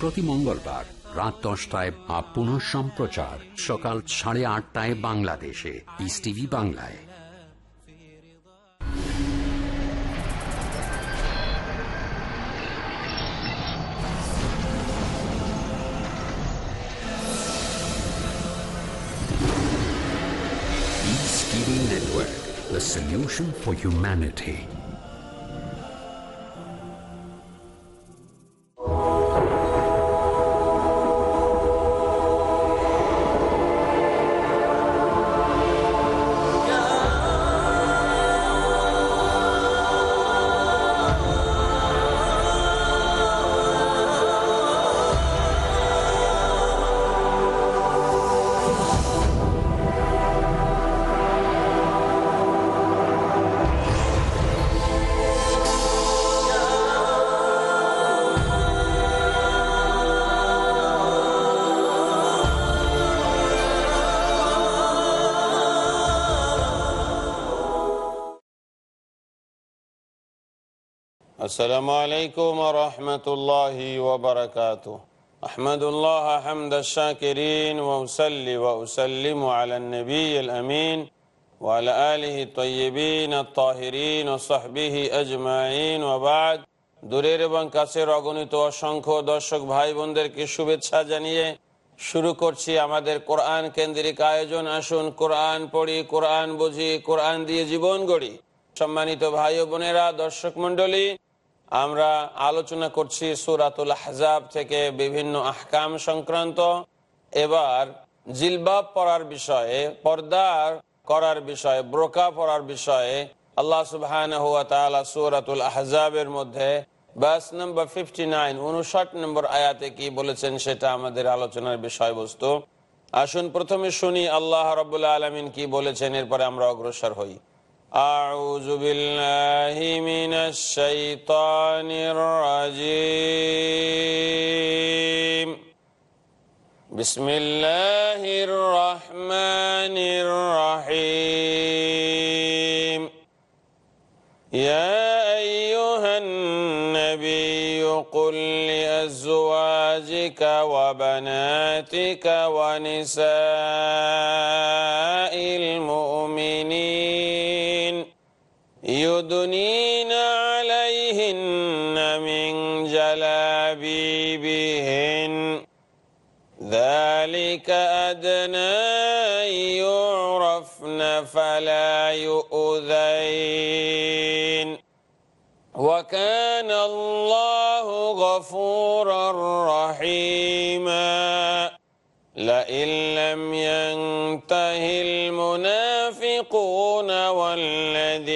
প্রতি মঙ্গলবার রাত দশটায় বা পুনঃ সম্প্রচার সকাল সাড়ে আটটায় বাংলাদেশে পিস টিভি বাংলায় the solution for humanity. السلام عليكم ورحمة الله وبركاته أحمد الله حمد الشاكرين وأسلي وأسلم على النبي الأمين وعلى آله الطيبين الطاهرين وصحبه أجمعين وبعد দূরের এবং কাছের অগণিত অসংখ্য দর্শক ভাই বোনদেরকে শুভেচ্ছা জানিয়ে শুরু করছি আমাদের কোরআন কেন্দ্রিক আয়োজন আসুন কোরআন পড়ি কোরআন বুঝি কোরআন দিয়ে জীবন গড়ি সম্মানিত ভাই ও বোনেরা দর্শক মন্ডলী আমরা আলোচনা করছি সুরাতুল হাজাব থেকে বিভিন্ন আহকাম সংক্রান্ত। এবার জিলবাব পড়ার বিষয়ে, পর্দার করার বিষয়ে, ব্রোকা পড়ার বিষয়ে আল্লাহ সুবহান সুরাতুল আহজাবের মধ্যে বাস নম্বর ফিফটি নাইন, উনষাট নম্বর আয়াতে কি বলেছেন সেটা আমাদের আলোচনার বিষয়বস্তু। আসুন প্রথমে শুনি আল্লাহ রবুল্লা আলমিন কি বলেছেন, এরপরে আমরা অগ্রসর হই। أعوذ بالله من الشيطان الرجيم. بسم الله الرحمن الرحيم. يا أيها النبي قل لأزواجك وبناتك ونساء يدنين عليهن من جلابيبهن. ذلك أدنى يعرفن فلا يؤذين. وكان الله غفورا رحيما. لئن لم ينته المنافقون والذين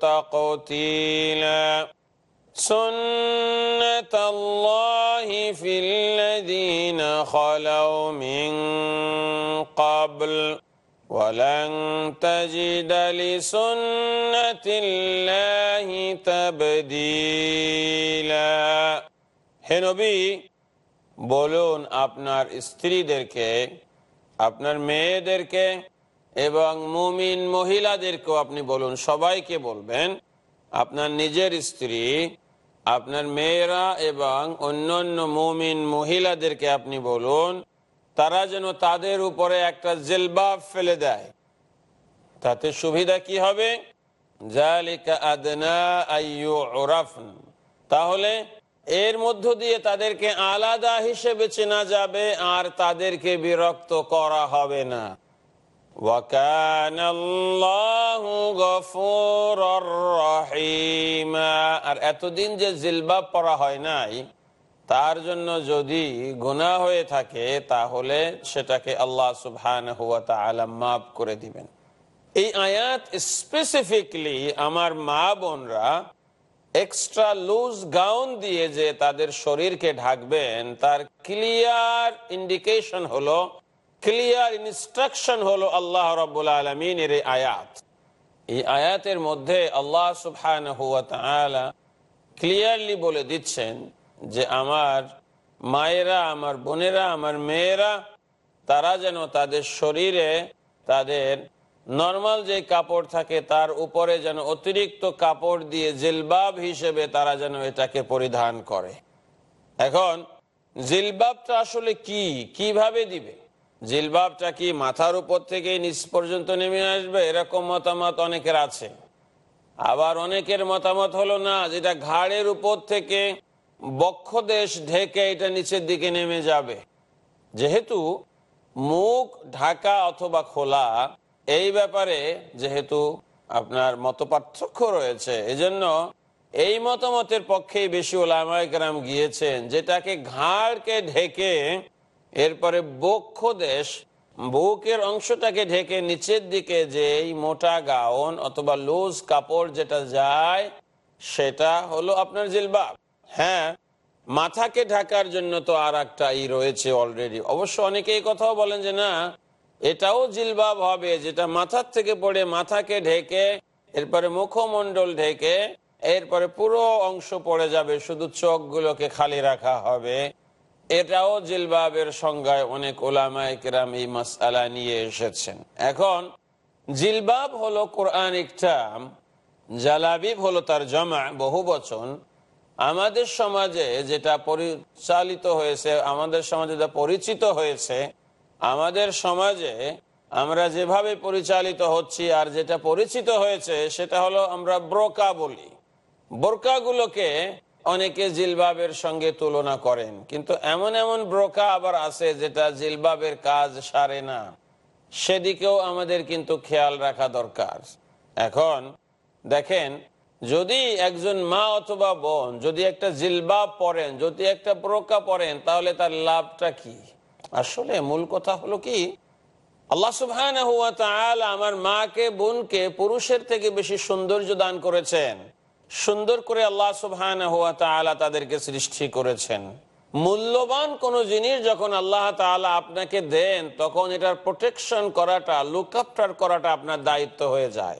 تقتيلا سنة الله في الذين خلوا من قبل ولن تجد لسنة الله تبديلا হে নবী বলুন আপনার স্ত্রীদেরকে আপনার মেয়েদেরকে এবং মুমিন মহিলাদেরকেও আপনি বলুন, সবাইকে বলবেন, আপনার নিজের স্ত্রী, আপনার মেয়েরা এবং অন্যান্য মুমিন মহিলাদেরকে আপনি বলুন, তারা যেন তাদের উপরে একটা জেলবাব ফেলে দেয়। তাতে সুবিধা কি হবে? তাহলে এর মধ্য দিয়ে তাদেরকে আলাদা হিসেবে চেনা যাবে, আর তাদেরকে বিরক্ত করা হবে না। আর এতদিন যে জিলবা পরা হয় নাই, তার জন্য যদি গুনাহ হয়ে থাকে, তাহলে সেটাকে আল্লাহ তাআলা মাফ করে দিবেন। এই আয়াত স্পেসিফিকলি আমার মা বোনরা এক্সট্রা লুজ গাউন দিয়ে যে তাদের শরীরকে ঢাকবেন, তার ক্লিয়ার ইন্ডিকেশন হলো ক্লিয়ার ইনস্ট্রাকশন হলো আল্লাহ রব্বুল আলমিনের এই আয়াত। এই আয়াতের মধ্যে আল্লাহ তাআলা ক্লিয়ারলি বলে দিচ্ছেন যে আমার মায়েরা, আমার বোনেরা, আমার মেয়েরা, তারা যেন তাদের শরীরে তাদের নর্মাল যে কাপড় থাকে তার উপরে যেন অতিরিক্ত কাপড় দিয়ে জিলবাব হিসেবে তারা যেন এটাকে পরিধান করে। এখন জিলবাবটা আসলে কি? কীভাবে দিবে? জিলবাবটা কি মাথার উপর থেকে নিচ পর্যন্ত নেমে আসবে? এরকম মতামত অনেকের আছে। আবার অনেকের মতামত হলো না, যেটা ঘাড়ের উপর থেকে বক্ষদেশ ঢেকে এটা নিচের দিকে নেমে যাবে। যেহেতু মুখ ঢাকা অথবা খোলা, এই ব্যাপারে যেহেতু আপনার মত রয়েছে, এজন্য এই মতামতের পক্ষেই বেশি ওলামায়াম গিয়েছেন, যেটাকে ঘাড়কে ঢেকে এরপরে বক্ষ দেশ, বুকের অংশটাকে ঢেকে নিচের দিকে যে মোটা গাউন অথবা লুজ কাপড় যেটা যায়, সেটা হলো আপনার জিলবাব। হ্যাঁ মাথাকে ঢাকার জন্য তো আর একটা ই রয়েছে অলরেডি অবশ্য অনেকে এই কথাও বলেন যে না, এটাও জিলবাব হবে, যেটা মাথার থেকে পড়ে মাথাকে ঢেকে, এরপরে মুখমণ্ডল ঢেকে, এরপরে পুরো অংশ পড়ে যাবে, শুধু চোখগুলোকে খালি রাখা হবে। এটাও জিলবাবের সংজ্ঞায় অনেক ওলামায় কেরাম এই মাসালা নিয়ে এসেছেন। এখন, জিলবাব হলো কোরআন টার্ম, জালাবিব হলো তার জমা, বহু বচন। আমাদের সমাজে যেটা পরিচালিত হয়েছে, আমাদের সমাজে যেটা পরিচিত হয়েছে, আমাদের সমাজে আমরা যেভাবে পরিচালিত হচ্ছি আর যেটা পরিচিত হয়েছে, সেটা হলো আমরা ব্রোকা বলি বোরকাগুলোকে অনেকে জিলবাবের সঙ্গে তুলনা করেন, কিন্তু এমন এমন ব্রোকা আবার আছে যেটা জিলবাবের কাজ সারে না। সেদিকেও আমাদের কিন্তু খেয়াল রাখা দরকার। এখন দেখেন, যদি একজন মা অথবা বোন যদি একটা জিলবাব পরেন যদি একটা ব্রোকা পরেন তাহলে তার লাভটা কি? আসলে মূল কথা হলো কি, আল্লাহ সুবহান আমার মাকে, বোনকে পুরুষের থেকে বেশি সৌন্দর্য দান করেছেন। সুন্দর করে আল্লাহ সুবহান তাদেরকে সৃষ্টি করেছেন। মূল্যবান কোন জিনিস যখন আল্লাহ তাআলা আপনাকে দেন, তখন এটার প্রোটেকশন করাটা লুক আফটার করাটা আপনার দায়িত্ব হয়ে যায়।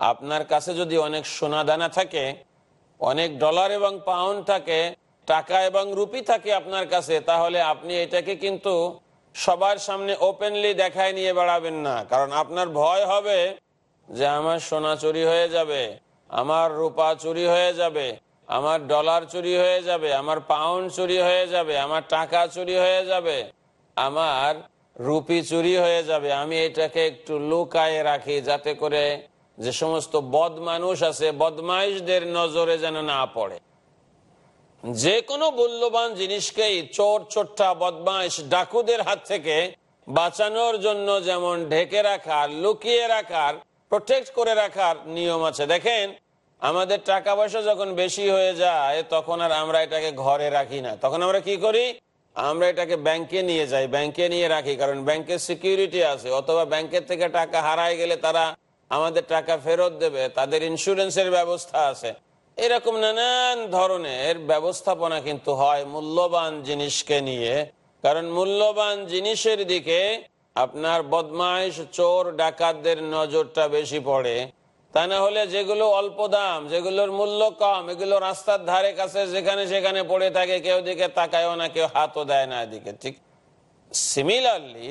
আপনার কাছে যদি অনেক সোনা দানা থাকে, অনেক ডলার এবং পাউন্ড থাকে, টাকা এবং রুপি থাকে আপনার কাছে, তাহলে আপনি এটাকে কিন্তু সবার সামনে ওপেনলি দেখায় নিয়ে বেড়াবেন না। কারণ আপনার ভয় হবে যে আমার সোনা চুরি হয়ে যাবে। আমার রূপা চুরি হয়ে যাবে, আমার ডলার চুরি হয়ে যাবে, আমার পাউন্ড চুরি হয়ে যাবে, আমার টাকা চুরি হয়ে যাবে, আমার রুপি চুরি হয়ে যাবে। আমি এটাকে একটু লুকায়ে রাখি যাতে করে যে সমস্ত বদ মানুষ আছে, বদমাইশদের নজরে যেন না পড়ে। যে কোনো মূল্যবান জিনিসকেই চোর চোট্টা বদমাইশ, ডাকুদের হাত থেকে বাঁচানোর জন্য যেমন ঢেকে রাখার, লুকিয়ে রাখার প্রোটেক্ট করে রাখার নিয়ম আছে। দেখেন, আমাদের টাকা পয়সা যখন বেশি হয়ে যায়, তখন আর আমরা এটাকে ঘরে রাখি না। তখন আমরা কি করি? আমরা এটাকে ব্যাংকে নিয়ে যাই। ব্যাংকে নিয়ে রাখি, কারণ ব্যাংকের সিকিউরিটি আছে। অথবা ব্যাংকের থেকে টাকা হারায় গেলে তারা আমাদের টাকা ফেরত দেবে, তাদের ইন্স্যুরেন্সের ব্যবস্থা আছে। এরকম নানান ধরনের ব্যবস্থাপনা কিন্তু হয় মূল্যবান জিনিসকে নিয়ে। কারণ মূল্যবান জিনিসের দিকে আপনার বদমাইশ, চোর, ডাকাতদের নজরটা বেশি পড়ে। তা না হলে যেগুলো অল্প দাম, যেগুলোর মূল্য কম, এগুলো রাস্তার ধারে কাছে যেখানে সেখানে পড়ে থাকে, কেউ দিকে তাকায়ও না, কেউ হাতও দেয় না এদিকে। ঠিক সিমিলারলি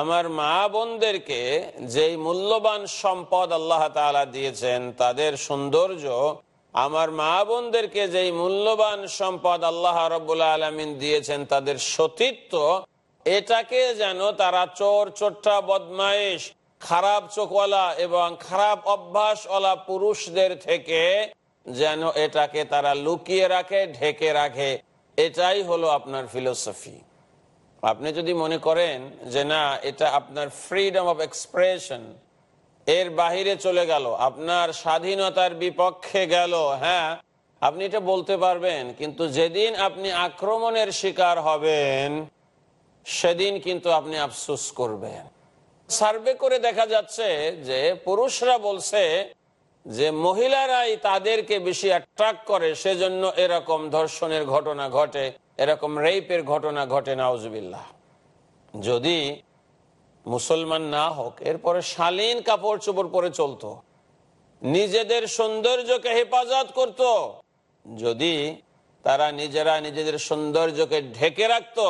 আমার মা বোনদেরকে যেই মূল্যবান সম্পদ আল্লাহ তালা দিয়েছেন, তাদের সৌন্দর্য, আমার মা বোনদেরকে যেই মূল্যবান সম্পদ আল্লাহ রব্বুল্লা আলমিন দিয়েছেন, তাদের সতীত্ব এটাকে যেন তারা চোর, চোট্টা, বদমাইশ, খারাপ চোখওয়ালা এবং খারাপ অভ্যাসওয়ালা পুরুষদের থেকে যেন এটাকে তারা লুকিয়ে রাখে, ঢেকে রাখে। এটাই হলো আপনার ফিলোসফি আপনি যদি মনে করেন যে না, এটা আপনার ফ্রিডম অফ এক্সপ্রেশন এর বাহিরে চলে গেল, আপনার স্বাধীনতার বিপক্ষে গেল হ্যাঁ আপনি এটা বলতে পারবেন, কিন্তু যেদিন আপনি আক্রমণের শিকার হবেন সেদিন কিন্তু আপনি আফসুস করবেন। সার্ভে করে দেখা যাচ্ছে যে পুরুষরা বলছে যে মহিলারাই তাদেরকে বেশি অ্যাট্রাক্ট করে, সেজন্য এরকম ধর্ষণের ঘটনা ঘটে, এরকম রেপের ঘটনা ঘটে, নাউজবিল্লাহ। যদি মুসলমান না হোক, এরপরে শালীন কাপড় চোপড় পরে চলতো, নিজেদের সৌন্দর্যকে হেফাজত করত, যদি তারা নিজেরা নিজেদের সৌন্দর্যকে ঢেকে রাখতো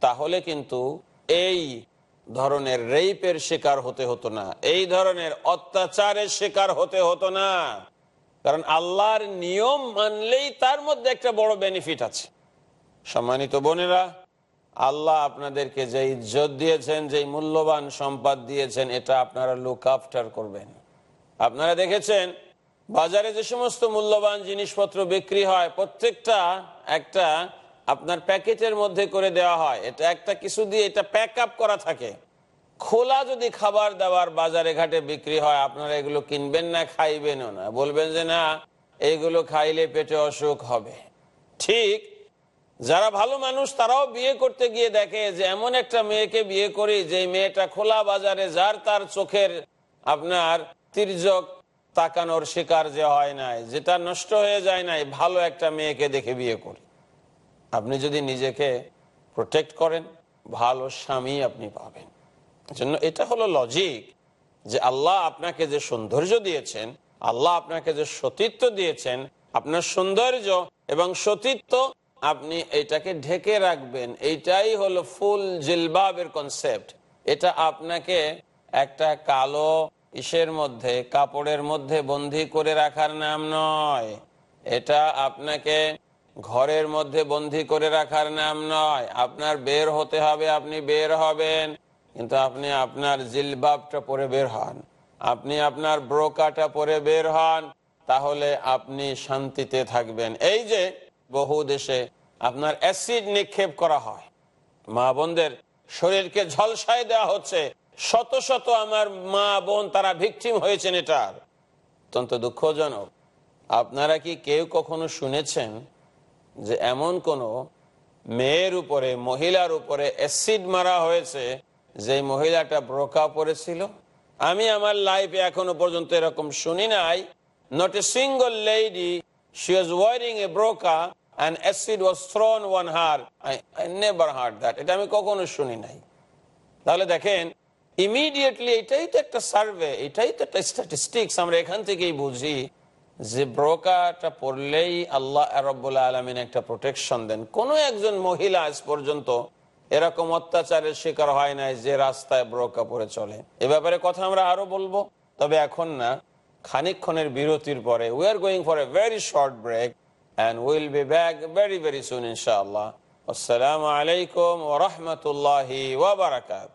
তাহলে কিন্তু এই ধরনের রেইপের শিকার হতে হতো না। এই ধরনের অত্যাচারের শিকার হতে হতো না। কারণ আল্লাহর নিয়ম মানলেই তার মধ্যে একটা বড় বেনিফিট আছে। সম্মানিত বোনেরা, আল্লাহ আপনাদেরকে যে ইজ্জত দিয়েছেন, যে মূল্যবান সম্পদ দিয়েছেন, এটা আপনারা লুক আফটার করবেন। আপনারা দেখেছেন, বাজারে যে সমস্ত মূল্যবান জিনিসপত্র বিক্রি হয়, প্রত্যেকটা একটা আপনার প্যাকেটের মধ্যে করে দেওয়া হয়। এটা একটা কিছু দিয়ে এটা প্যাক আপ করা থাকে। খোলা যদি খাবার দাবার বাজারে ঘাটে বিক্রি হয়, আপনারা এগুলো কিনবেন না খাইবেনও না। বলবেন যে, না এইগুলো খাইলে পেটে অসুখ হবে। ঠিক, যারা ভালো মানুষ তারাও বিয়ে করতে গিয়ে দেখে যে, এমন একটা মেয়েকে বিয়ে করি যে মেয়েটা খোলা বাজারে, যার তার চোখের আপনার তির্যক তাকানোর শিকার যে হয় নাই, যেটা নষ্ট হয়ে যায় নাই, ভালো একটা মেয়েকে দেখে বিয়ে করি। আপনি যদি নিজেকে প্রোটেক্ট করেন, ভালো স্বামী আপনি পাবেন। জন্য এটা হলো লজিক যে আল্লাহ আপনাকে যে সৌন্দর্য দিয়েছেন, আল্লাহ আপনাকে যে সতীত্ব দিয়েছেন, আপনার সৌন্দর্য এবং সতীত্ব আপনি এটাকে ঢেকে রাখবেন। এইটাই হলো ফুল জিলবাবের কনসেপ্ট এটা আপনাকে একটা কালো ইসের মধ্যে, কাপড়ের মধ্যে বন্দি করে রাখার নাম নয়। এটা আপনাকে ঘরের মধ্যে বন্দি করে রাখার নাম নয়। আপনার বের হতে হবে, আপনি বের হবেন। কিন্তু আপনি আপনার জিলবাবটা পরে বের হন। আপনি আপনার ব্রোকাটা পরে বের হন। তাহলে আপনি শান্তিতে থাকবেন। এই যে বহু দেশে আপনার অ্যাসিড নিক্ষেপ করা হয়। মা বোনদের শরীরকে ঝলসায় দেওয়া হচ্ছে। শত শত আমার মা বোন তারা ভিকটিম হয়েছেন এটার। অত্যন্ত দুঃখজনক। আপনারা কি কেউ কখনো শুনেছেন যে এমন কোন মেয়ের উপরে, মহিলার উপরে অ্যাসিড মারা হয়েছে যে মহিলাটা ব্রোকা পড়েছিল আমি আমার লাইফে এখনও পর্যন্ত এরকম শুনি নাই। Not a single lady she was wearing a burqa and acid was thrown on her I never heard that এটা আমি কখনো শুনি নাই। তাহলে দেখেন ইমিডিয়েটলি এটাই তো একটা সার্ভে এটাই তো একটা স্ট্যাটিস্টিক্স আমরা এখান থেকেই বুঝি। যে ব্রোকাটা পড়লেই আল্লাহ রব্বুল্লা আলমিন একটা প্রোটেকশন দেন। কোনো একজন মহিলা আজ পর্যন্ত এরকম অত্যাচারের শিকার হয় নাই যে রাস্তায় ব্রোকা পরে চলে। এ ব্যাপারে কথা আমরা আরও বলব। তবে এখন না, খানিকক্ষণের বিরতির পরে we are going for a very short break and we'll be back very very soon ইনশাআল্লাহ আসসালামু আলাইকুম ওরহমতুল্লাহি ওবরাকাত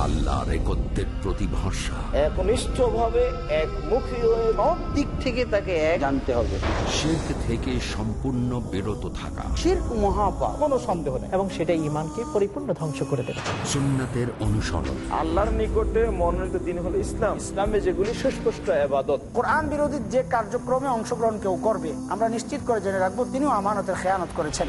আল্লাহর একত্রের প্রতি ভরসা একনিষ্ঠভাবে একমুখী হয়ে সব দিক থেকে তাকে এক জানতে হবে। শির্ক থেকে সম্পূর্ণ বিরত থাকা। শির্ক মহাপাপ। কোনো সন্দেহ নেই। এবং সেটা ইমানকে পরিপূর্ণ ধ্বংস করে দেবে। সুন্নাতের অনুসরণ। আল্লাহর নিকটে মনোনীত দিন হলো ইসলাম। ইসলামে যেগুলি সুস্পষ্ট আবাদত কোরআন বিরোধী যে কার্যক্রমে অংশগ্রহণ কেউ করবে আমরা নিশ্চিত করে জেনে রাখব তিনিও আমানতের খেয়ানত করেছেন।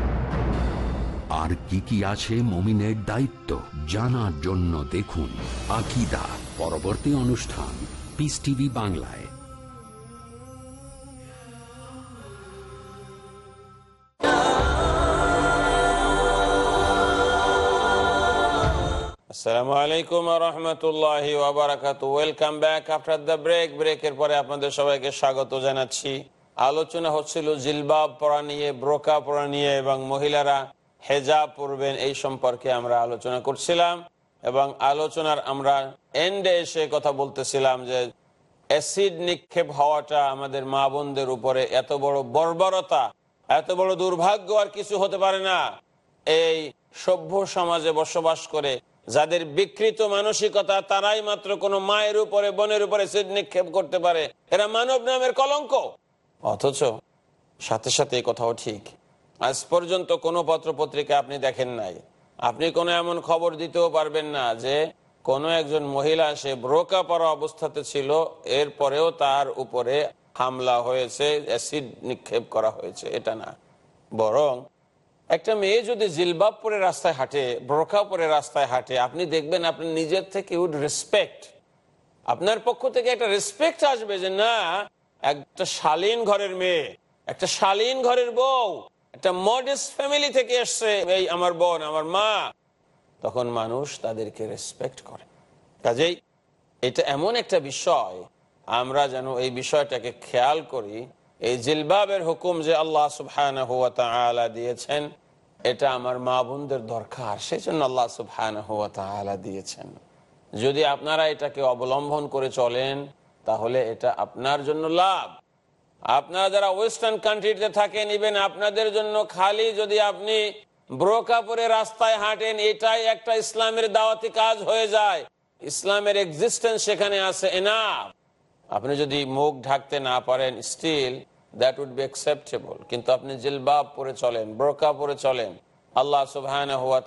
আর কি কি আছে মমিনের দায়িত্ব জানার জন্য দেখুন আকিদা, পরবর্তী অনুষ্ঠান পিস টিভি বাংলায়। আসসালামু আলাইকুম রহমতুল্লাহ ওবরাকাত welcome back after the break ব্রেকের পরে আপনাদের সবাইকে স্বাগত জানাচ্ছি। আলোচনা হচ্ছিল জিলবাব পরা নিয়ে, ব্রোকা পরা নিয়ে এবং মহিলারা হেজাব পরবেন এই সম্পর্কে আমরা আলোচনা করছিলাম এবং আলোচনার আমরা এন্ডে এসে কথা বলতেছিলাম যে অ্যাসিড নিক্ষেপ হওয়াটা আমাদের মা বোনদের উপরে এত বড় বর্বরতা, এত বড় দুর্ভাগ্য আর কিছু হতে পারে না। এই সভ্য সমাজে বসবাস করে যাদের বিকৃত মানসিকতা তারাই মাত্র কোনো মায়ের উপরে, বোনের উপরে অ্যাসিড নিক্ষেপ করতে পারে। এরা মানব নামের কলঙ্ক। অথচ সাথে সাথে এই কথাও ঠিক। আজ পর্যন্ত কোনো পত্র পত্রিকা আপনি দেখেন নাই। আপনি কোনো এমন খবর দিতেও পারবেন না যে কোনো একজন মহিলা সে ব্রোকা পরা অবস্থাতে ছিল, এরপরেও তার উপরে হামলা হয়েছে, অ্যাসিড নিক্ষেপ করা হয়েছে, এটা না। বরং একটা মেয়ে যদি জিলবাব পরে রাস্তায় হাঁটে ব্রোকা পরে রাস্তায় হাঁটে, আপনি দেখবেন আপনি নিজের থেকে উড রেসপেক্ট আপনার পক্ষ থেকে একটা রেসপেক্ট আসবে যে, না, একটা শালীন ঘরের মেয়ে, একটা শালীন ঘরের বউ একটা মডেস্ট ফ্যামিলি থেকে এসছে, এই আমার বোন, আমার মা। তখন মানুষ তাদেরকে রেসপেক্ট করে। কাজেই এটা এমন একটা বিষয়, আমরা যেন এই বিষয়টাকে খেয়াল করি, এই জিলবাবের হুকুম যে আল্লাহ সুবহান দিয়েছেন, এটা আমার মা বোনদের দরকার সেই জন্য আল্লাহ সুবহান দিয়েছেন। যদি আপনারা এটাকে অবলম্বন করে চলেন, তাহলে এটা আপনার জন্য লাভ। আপনারা যারা ওয়েস্টার্ন কান্ট্রিতে থাকেন ইভেন আপনাদের জন্য খালি যদি আপনি ব্রোকা পরে রাস্তায় হাঁটেন, এটাই একটা ইসলামের দাওয়াতি কাজ হয়ে যায়। ইসলামের এক্সিস্টেন্স সেখানে আছে এনাফ আপনি যদি মুখ ঢাকতে না পারেন still that would be acceptable কিন্তু আপনি জিলবাব পরে চলেন ব্রোকা পরে চলেন, আল্লাহ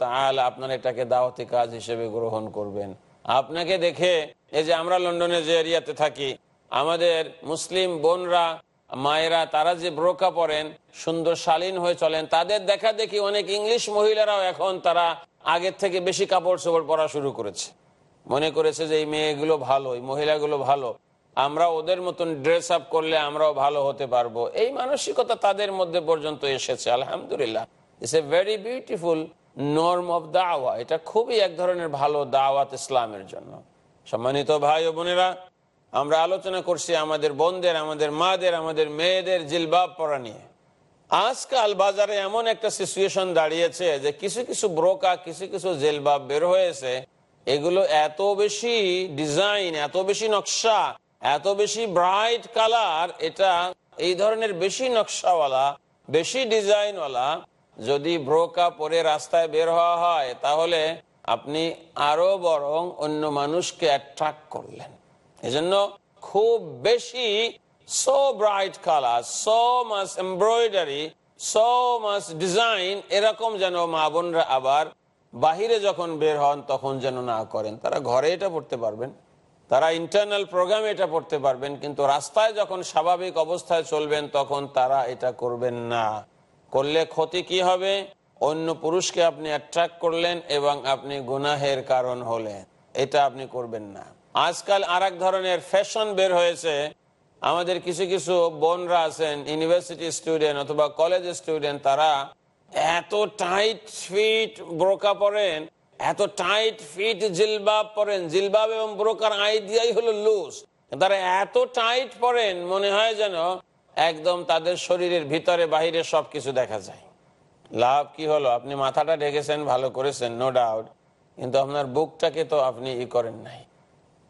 তাআলা আপনার এটাকে দাওয়াতি কাজ হিসেবে গ্রহণ করবেন। আপনাকে দেখে, এই যে আমরা লন্ডনে যে এরিয়াতে থাকি, আমাদের মুসলিম বোনরা মায়েরা, তারা যে ব্রোকা পরেন, সুন্দর শালীন হয়ে চলেন, তাদের দেখা দেখি অনেক ইংলিশ মহিলারাও এখন তারা আগের থেকে বেশি কাপড় চোপড় পরা শুরু করেছে। মনে করেছে যে এই মেয়েগুলো ভালো, এই মহিলাগুলো ভালো। আমরা ওদের মতন ড্রেস আপ করলে আমরাও ভালো হতে পারব। এই মানসিকতা তাদের মধ্যে পর্যন্ত এসেছে, আলহামদুলিল্লাহ। It's a very beautiful norm of দাওয়া এটা খুবই এক ধরনের ভালো দাওয়াত ইসলামের জন্য। সম্মানিত ভাই ও বোনেরা আমরা আলোচনা করছি আমাদের বোনদের, আমাদের মাদের, আমাদের মেয়েদের জিলবাব পরা নিয়ে। আজকাল বাজারে এমন একটা সিচুয়েশন দাঁড়িয়েছে যে কিছু কিছু ব্রোকা, কিছু কিছু জেলবাব বের হয়েছে। এগুলো এত বেশি ডিজাইন এত বেশি নকশা, এত বেশি ব্রাইট কালার এটা এই ধরনের বেশি নকশাওয়ালা, বেশি ডিজাইনওয়ালা যদি ব্রোকা পরে রাস্তায় বের হওয়া হয়, তাহলে আপনি আরও বরং অন্য মানুষকে অ্যাট্রাক্ট করলেন। এজন্য খুব বেশি so bright colour so much embroidery so much design এরকম যেন মা বোনরা আবার বাহিরে যখন বের হন তখন যেন না করেন। তারা ঘরে এটা পড়তে পারবেন, তারা ইন্টারনাল প্রোগ্রামে এটা পড়তে পারবেন, কিন্তু রাস্তায় যখন স্বাভাবিক অবস্থায় চলবেন তখন তারা এটা করবেন না। করলে ক্ষতি কি হবে? অন্য পুরুষকে আপনি অ্যাট্রাক্ট করলেন এবং আপনি গুনাহের কারণ হলেন, এটা আপনি করবেন না। আজকাল আর ধরনের ফ্যাশন বের হয়েছে। আমাদের কিছু কিছু বোনরা আছেন ইউনিভার্সিটি স্টুডেন্ট অথবা কলেজ স্টুডেন্ট তারা এত টাইট ফিট ব্রোকা পরেন, এত টাইট ফিট জিলবাব পরেন, জিলবাব এবং ব্রোকার আইডিয়াই হলো লুজ তারা এত টাইট পরেন, মনে হয় যেন একদম তাদের শরীরের ভিতরে বাহিরে সবকিছু দেখা যায়। লাভ কি হলো? আপনি মাথাটা ঢেকেছেন, ভালো করেছেন নো ডাউট কিন্তু আপনার বুকটাকে তো আপনি ই করেন নাই।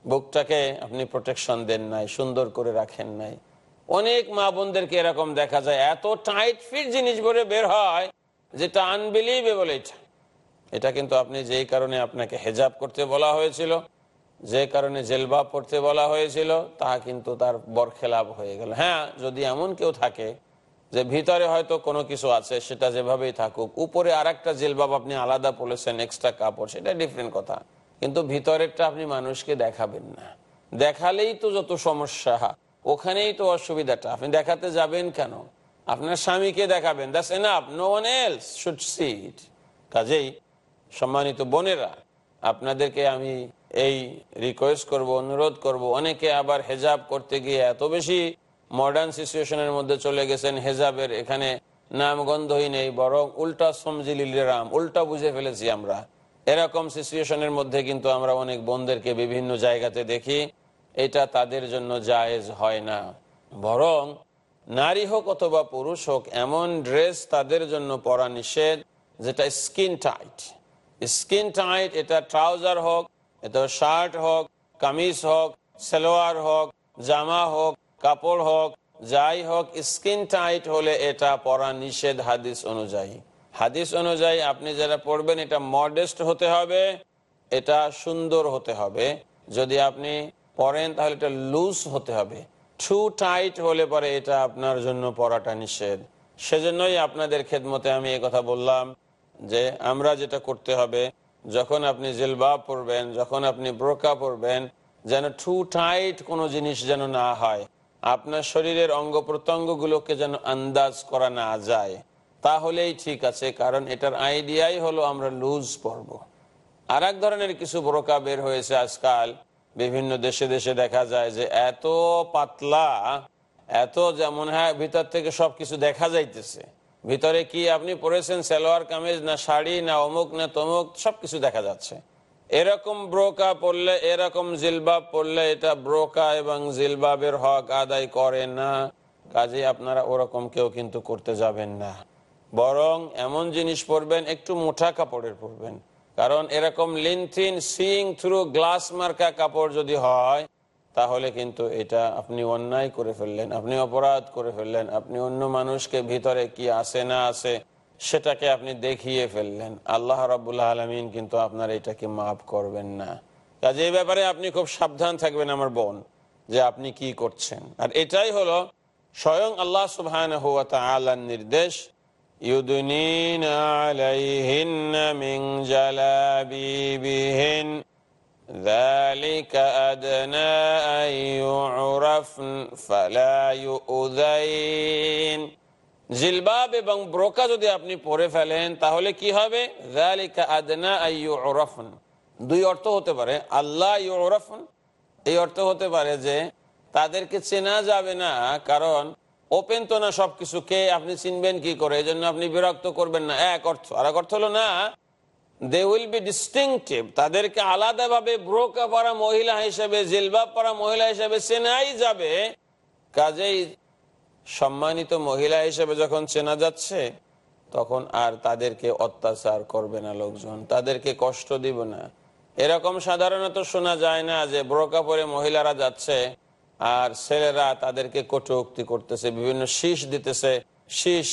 বুকটাকে আপনি প্রোটেকশন দেন নাই, সুন্দর করে রাখেন নাই। অনেক মা বোনদেরকে এরকম দেখা যায়, এত টাইট ফিট জিনিস পরে বের হয়, যেটা আনবিলিভেবল এটা। এটা কিন্তু আপনি যেই কারণে আপনাকে হেজাব করতে বলা হয়েছিল যে কারণে জেলবাব পড়তে বলা হয়েছিল, তা কিন্তু তার বরখেলাপ হয়ে গেল। হ্যাঁ যদি এমন কেউ থাকে যে ভিতরে হয়তো কোনো কিছু আছে, সেটা যেভাবেই থাকুক, উপরে আর একটা জেলবাব আপনি আলাদা পড়েছেন এক্সট্রা কাপড়, সেটা ডিফারেন্ট কথা। কিন্তু ভিতরেরটা আপনি মানুষকে দেখাবেন না। দেখালেই তো যত সমস্যা, ওখানেই তো অসুবিধাটা। আপনি দেখাতে যাবেন কেন? আপনার স্বামীকে দেখাবেন that's enough no one else should see it কাজেই সম্মানিত বোনেরা, আপনাদেরকে আমি এই রিকোয়েস্ট করব, অনুরোধ করব, অনেকে আবার হেজাব করতে গিয়ে এত বেশি মডার্ন সিচুয়েশনের মধ্যে চলে গেছেন, হেজাবের এখানে নামগন্ধই নেই, বরং উল্টা সমজিলিরাম উল্টা বুঝে ফেলেছি আমরা। এরকম সিচুয়েশনের মধ্যে কিন্তু আমরা অনেক বোনদেরকে বিভিন্ন জায়গাতে দেখি, এটা তাদের জন্য জায়েজ হয় না। বরং নারী হোক অথবা পুরুষ হোক, এমন ড্রেস তাদের জন্য পরা নিষেধ, যেটা স্কিন টাইট। স্কিন টাইট, এটা ট্রাউজার হোক, এটা শার্ট হোক, কামিজ হোক, সালোয়ার হোক, জামা হোক, কাপড় হোক, যাই হোক, স্কিন টাইট হলে এটা পরা নিষেধ হাদিস অনুযায়ী। হাদিস অনুযায়ী আপনি যারা পড়বেন, এটা মডেস্ট হতে হবে, এটা সুন্দর হতে হবে। যদি আপনি পরেন তাহলে এটা লুজ হতে হবে। টু টাইট হলে পরে এটা আপনার জন্য পড়াটা নিষেধ। সেজন্যই আপনাদের খেদমতে আমি কথা বললাম যে, আমরা যেটা করতে হবে, যখন আপনি জেলবাব পরবেন যখন আপনি ব্রোকা পরবেন যেন টু টাইট কোনো জিনিস যেন না হয়। আপনার শরীরের অঙ্গ প্রত্যঙ্গগুলোকে যেন আন্দাজ করা না যায়। তাহলেই ঠিক আছে, কারণ এটার আইডিয়াই হলো আমরা লুজ পরব আর এক ধরনের কিছু ব্রোকা বের হয়েছে আজকাল, বিভিন্ন দেশে দেশে দেখা যায় যে এত পাতলা, এত যেমন হ্যাঁ ভিতর থেকে সবকিছু দেখা যাইতেছে। ভিতরে কি আপনি পরেছেন সালোয়ার, কামিজ, না শাড়ি, না অমুক, না তমুক, সবকিছু দেখা যাচ্ছে। এরকম ব্রোকা পড়লে এরকম জিলবাব পড়লে এটা ব্রোকা এবং জিলবাবের হক আদায় করে না। কাজে আপনারা ওরকম কেউ কিন্তু করতে যাবেন না। বরং এমন জিনিস পরবেন, একটু মোটা কাপড়ের পরবেন। কারণ এরকম লিনথিন সিং থ্রু গ্লাস মার্কা কাপড় যদি হয়, তাহলে কিন্তু এটা আপনি অন্যায় করে ফেললেন, আপনি অপরাধ করে ফেললেন, আপনি অন্য মানুষকে ভিতরে কি আছে না আছে, সেটাকে আপনি দেখিয়ে ফেললেন। আল্লাহ রাবুল্লাহ আলমিন কিন্তু আপনার এটাকে মাফ করবেন না। কাজে এই ব্যাপারে আপনি খুব সাবধান থাকবেন আমার বোন, যে আপনি কি করছেন। আর এটাই হলো, স্বয়ং আল্লাহ তাআলার নির্দেশ ইউদুনিন আলাইহিন মিন জালাবিবিহিন ذلك أدنى أن يعرفن فلا يؤذين জিলবাব এবং ব্রোকা যদি আপনি পরে ফেলেন তাহলে কি হবে জালিকা আদনা আইয়ুরফন দুই অর্থ হতে পারে আল্লাহ ইউরফন এই অর্থ হতে পারে যে তাদেরকে চেনা যাবে না কারণ ওপেন তো না সবকিছু, কে আপনি চিনবেন কি করে? এই জন্য আপনি বিরক্ত করবেন না। এক অর্থ। আর এক অর্থ হলো না দে উইল বি ডিস্টিংটিভ তাদেরকে আলাদাভাবে ব্রোকা পরা মহিলা হিসেবে, জিলবাব পরা মহিলা হিসেবে চেনাই যাবে। কাজেই সম্মানিত মহিলা হিসেবে যখন চেনা যাচ্ছে, তখন আর তাদেরকে অত্যাচার করবে না লোকজন। তাদেরকে কষ্ট দিব না। এরকম সাধারণত শোনা যায় না যে ব্রোকা পরে মহিলারা যাচ্ছে আর ছেলেরা তাদেরকে কটুক্তি করতেছে, বিভিন্ন শীষ দিতেছে। শীষ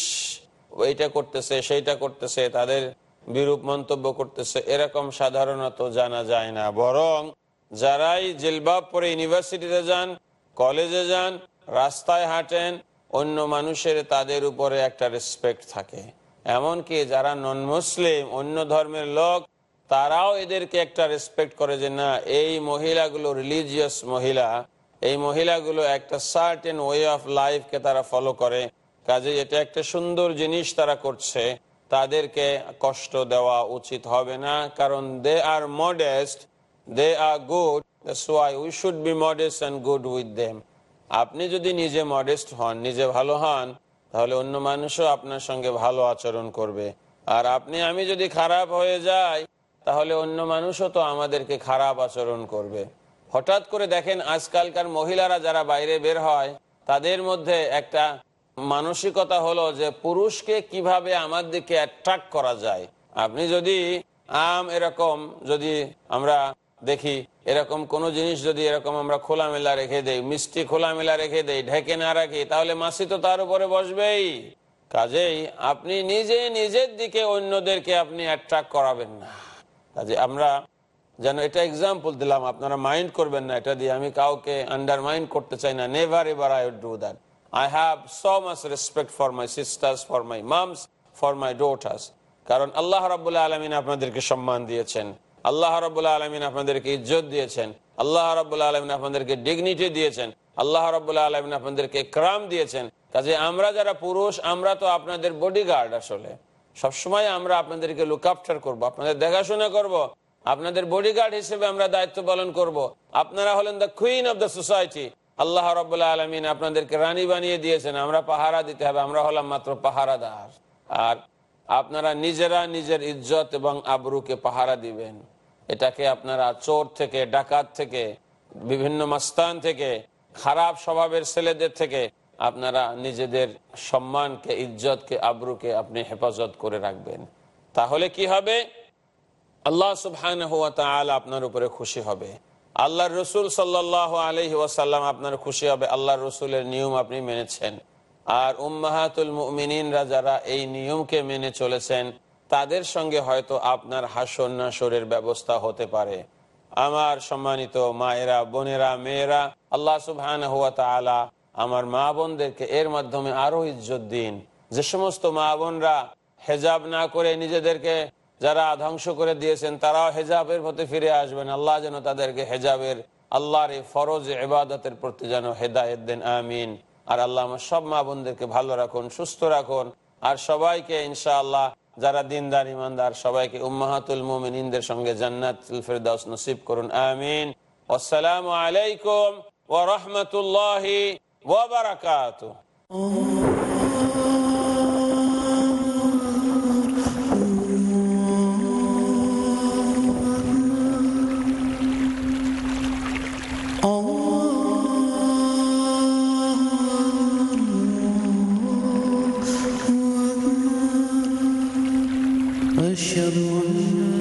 এইটা করতেছে, সেইটা করতেছে, তাদের বিরূপ মন্তব্য করতেছে। এরকম সাধারণত জানা যায় না। বরং যারাই জিলবাব পরে ইউনিভার্সিটিতে যান, কলেজে যান, রাস্তায় হাঁটেন, অন্য মানুষের তাদের উপরে একটা রেসপেক্ট থাকে। এমনকি যারা নন মুসলিম অন্য ধর্মের লোক, তারাও এদেরকে একটা রেসপেক্ট করে যে, না, এই মহিলাগুলো রিলিজিয়াস মহিলা এই মহিলাগুলো একটা সার্টেন ওয়ে অফ লাইফকে তারা ফলো করে। কাজে এটা একটা সুন্দর জিনিস তারা করছে। তাদেরকে কষ্ট দেওয়া উচিত হবে না, কারণ they are modest they are good so we should be modest and good with them আপনি যদি নিজে মডেস্ট হন, নিজে ভালো হন, তাহলে অন্য মানুষও আপনার সঙ্গে ভালো আচরণ করবে। আর আপনি, আমি যদি খারাপ হয়ে যাই, তাহলে অন্য মানুষও তো আমাদেরকে খারাপ আচরণ করবে। হঠাৎ করে দেখেন আজকালকার মহিলারা যারা বাইরে বের হয়, তাদের মধ্যে একটা মানসিকতা হলো যে পুরুষকে কীভাবে আমার দিকে অ্যাট্রাক্ট করা যায়। আপনি যদি আম এরকম যদি আমরা দেখি, এরকম কোন জিনিস যদি এরকম আমরা খোলামেলা রেখে দেই, মিষ্টি খোলামেলা রেখে দেই, ঢেকে না রাখি, তাহলে মাসি তো তার উপরে বসবেই। কাজেই আপনি নিজে নিজের দিকে অন্যদেরকে আপনি অ্যাট্রাক্ট করাবেন না। কাজে আমরা যেন এটা এক্সাম্পল দিলাম, আপনারা মাইন্ড করবেন না এটা দিয়ে। আমি কাউকে আন্ডারমাইন্ড করতে চাই না। Never ever I do that I have so much respect for my sisters for my moms for my daughters কারণ আল্লাহ রাবুল্লাহ আলমিন আপনাদেরকে সম্মান দিয়েছেন। আল্লাহ রাবুল্লাহ আলমিন আপনাদেরকে ইজ্জত দিয়েছেন। আল্লাহ রাবুল্লাহ আলমিন আপনাদেরকে ডিগনিটি দিয়েছেন। আল্লাহ রাবুল্লাহ আলমিন আপনাদেরকে ক্রাম দিয়েছেন। কাজে আমরা যারা পুরুষ, আমরা তো আপনাদের বডিগার্ড আসলে। সবসময় আমরা আপনাদেরকে লুক আফটার করব, আপনাদের দেখাশোনা করব। আপনাদের বডিগার্ড হিসেবে আমরা দায়িত্ব পালন করব। আপনারা হলেন the queen of the society আল্লাহ রবাহ আলমিন আপনাদেরকে রানী বানিয়ে দিয়েছেন। আমরা পাহারা দিতে হবে। আমরা হলাম মাত্র পাহারাদার। আর আপনারা নিজেরা নিজের ইজ্জত এবং আবরুকে পাহারা দিবেন। এটাকে আপনারা চোর থেকে, ডাকাত থেকে, বিভিন্ন মাস্তান থেকে, খারাপ স্বভাবের ছেলেদের থেকে আপনারা নিজেদের সম্মানকে, ইজ্জতকে, আবরুকে আপনি হেফাজত করে রাখবেন। তাহলে কি হবে? আল্লাহ সুবহান আপনার উপরে খুশি হবে। আল্লাহর রসুল সাল্লাহ আলহি ওয়াসাল্লাম আপনার খুশি হবে। আল্লাহর রসুলের নিয়ম আপনি মেনেছেন। আর উম্মাহাতুল মুমিনিনরা যারা এই নিয়মকে মেনে চলেছেন, তাদের সঙ্গে হয়তো আপনার হাসর নাসরের ব্যবস্থা হতে পারে। আমার সম্মানিত মায়েরা, বোনেরা, মেয়েরা, আল্লাহ সুবহান হুয়া তালা আমার মা বোনদেরকে এর মাধ্যমে আরও ইজ্জত দিন। যে সমস্ত মা বোনরা হেজাব না করে নিজেদেরকে যারা ধ্বংস করে দিয়েছেন, তারাও হেজাবের প্রতি ফিরে আসবেন। আল্লাহ যেন তাদেরকে হেজাবের, আল্লাহর এই ফরজ এবাদতের প্রতি যেন হেদায়ত দেন, আমিন। আর আল্লাহ আমার সব মা বোনদেরকে ভালো রাখুন, সুস্থ রাখুন। আর সবাইকে ইনশাআল্লাহ, যারা দিনদার, ইমানদার, সবাইকে উম্মাহাতুল মুমিনদের সঙ্গে জান্নাত ফেরদাউস নসিব করুন, আমিন। আসসালামু আলাইকুম ওয়া রাহমাতুল্লাহি ওয়া বারাকাতুহু। Shalom.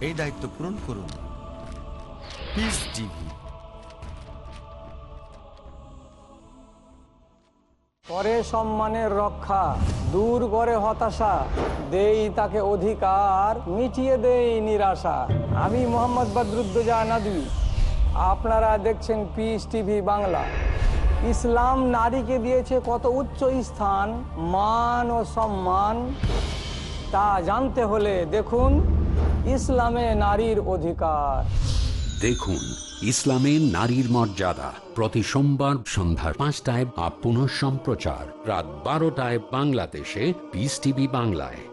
এই দায়িত্ব পূরণ করুন। করে সম্মানের রক্ষা, দূর করে হতাশা, দেই তাকে অধিকার, মিটিয়ে দেই নিরাশা। আমি মোহাম্মদ বদরুদ্দোজা নদী। আপনারা দেখছেন পিস টিভি বাংলা। ইসলাম নারীকে দিয়েছে কত উচ্চ স্থান, মান ও সম্মান, তা জানতে হলে দেখুন ইসলামে নারীর অধিকার। দেখুন, ইসলামে নারীর মর্যাদা প্রতি সোমবার সন্ধ্যা পাঁচটায় আপ পুনঃ সম্প্রচার রাত বারোটায় বাংলাদেশে পিস টিভি বাংলায়।